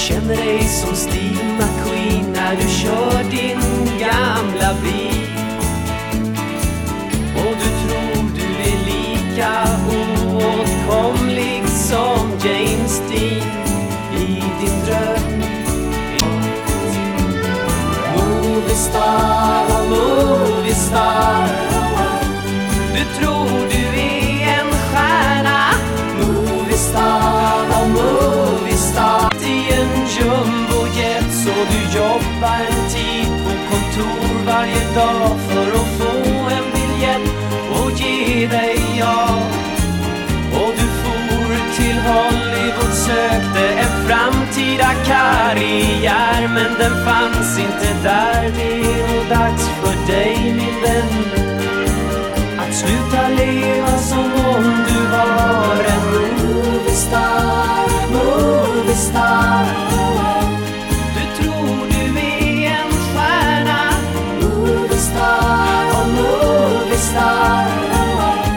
känner dig som Steve McQueen när du kör din gamla bil. Och du tror du är lika oåtkomlig som James Dean i din dröm. jobba en tid på kontor varje dag för att få en biljett och ge dig jag. Och du for till Hollywood, sökte en framtida karriär men den fanns inte där. Det är nog dags för dig min vän att sluta leva som om du var en moviestar, moviestar está